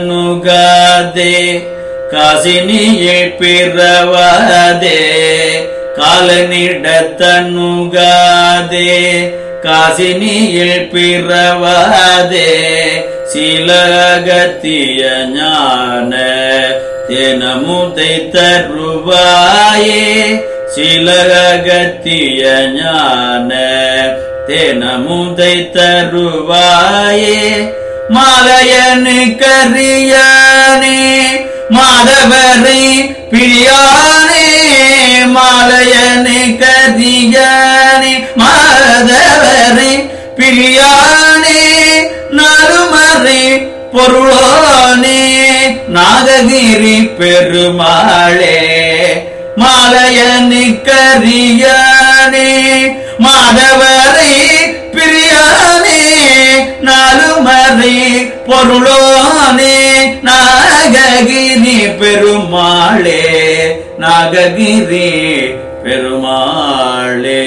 காலனிடத்தனுகாதே காசினியில் பிறவாதே காலனிடத்தனுகாதே காசினியில் பிறவாதே சிலகத்திய ஞான தினமுதை தருவாயே சிலகத்திய ஞான தினமுதை தருவாயே மாலையனு கரியானே மாதவரை பிரியானே மாலையனு கரியானே மாதவரை பிரியானே நறுமறை பொருளானே நாககிரி பெருமாளே மாலையனு கரியானே மாதவரை நாலுமறை பொருளோனே நாககிரி பெருமாளே நாககிரி பெருமாளே.